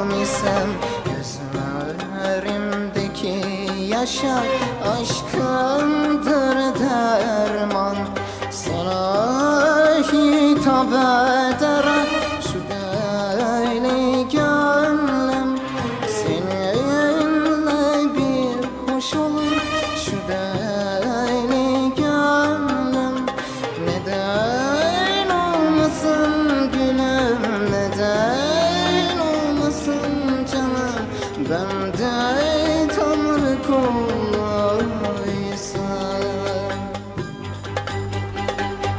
mahrum isem Gözlerimdeki yaşa aşkındır derman. Sana hitap eder şu deli gönlüm. Seninle bir hoş olur Ben de Tanrı kuluysam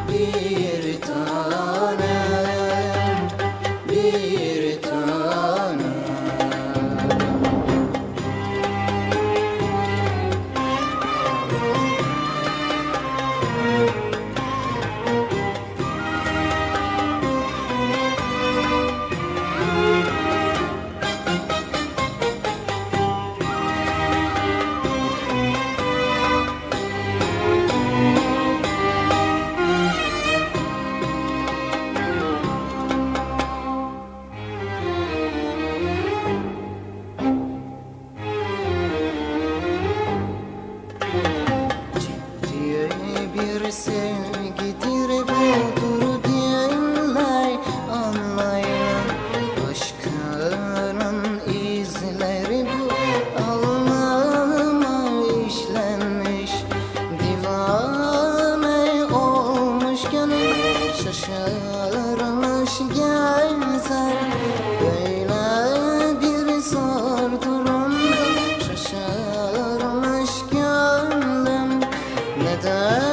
bir tanem, bir tanem birisi gidir budur diyenler anlayın Aşkının izleri bu. Alnıma işlenmiş Divane olmuş gönül. Şaşırmış gezer Böyle bir zor durumda. Şaşırmış gönlüm neden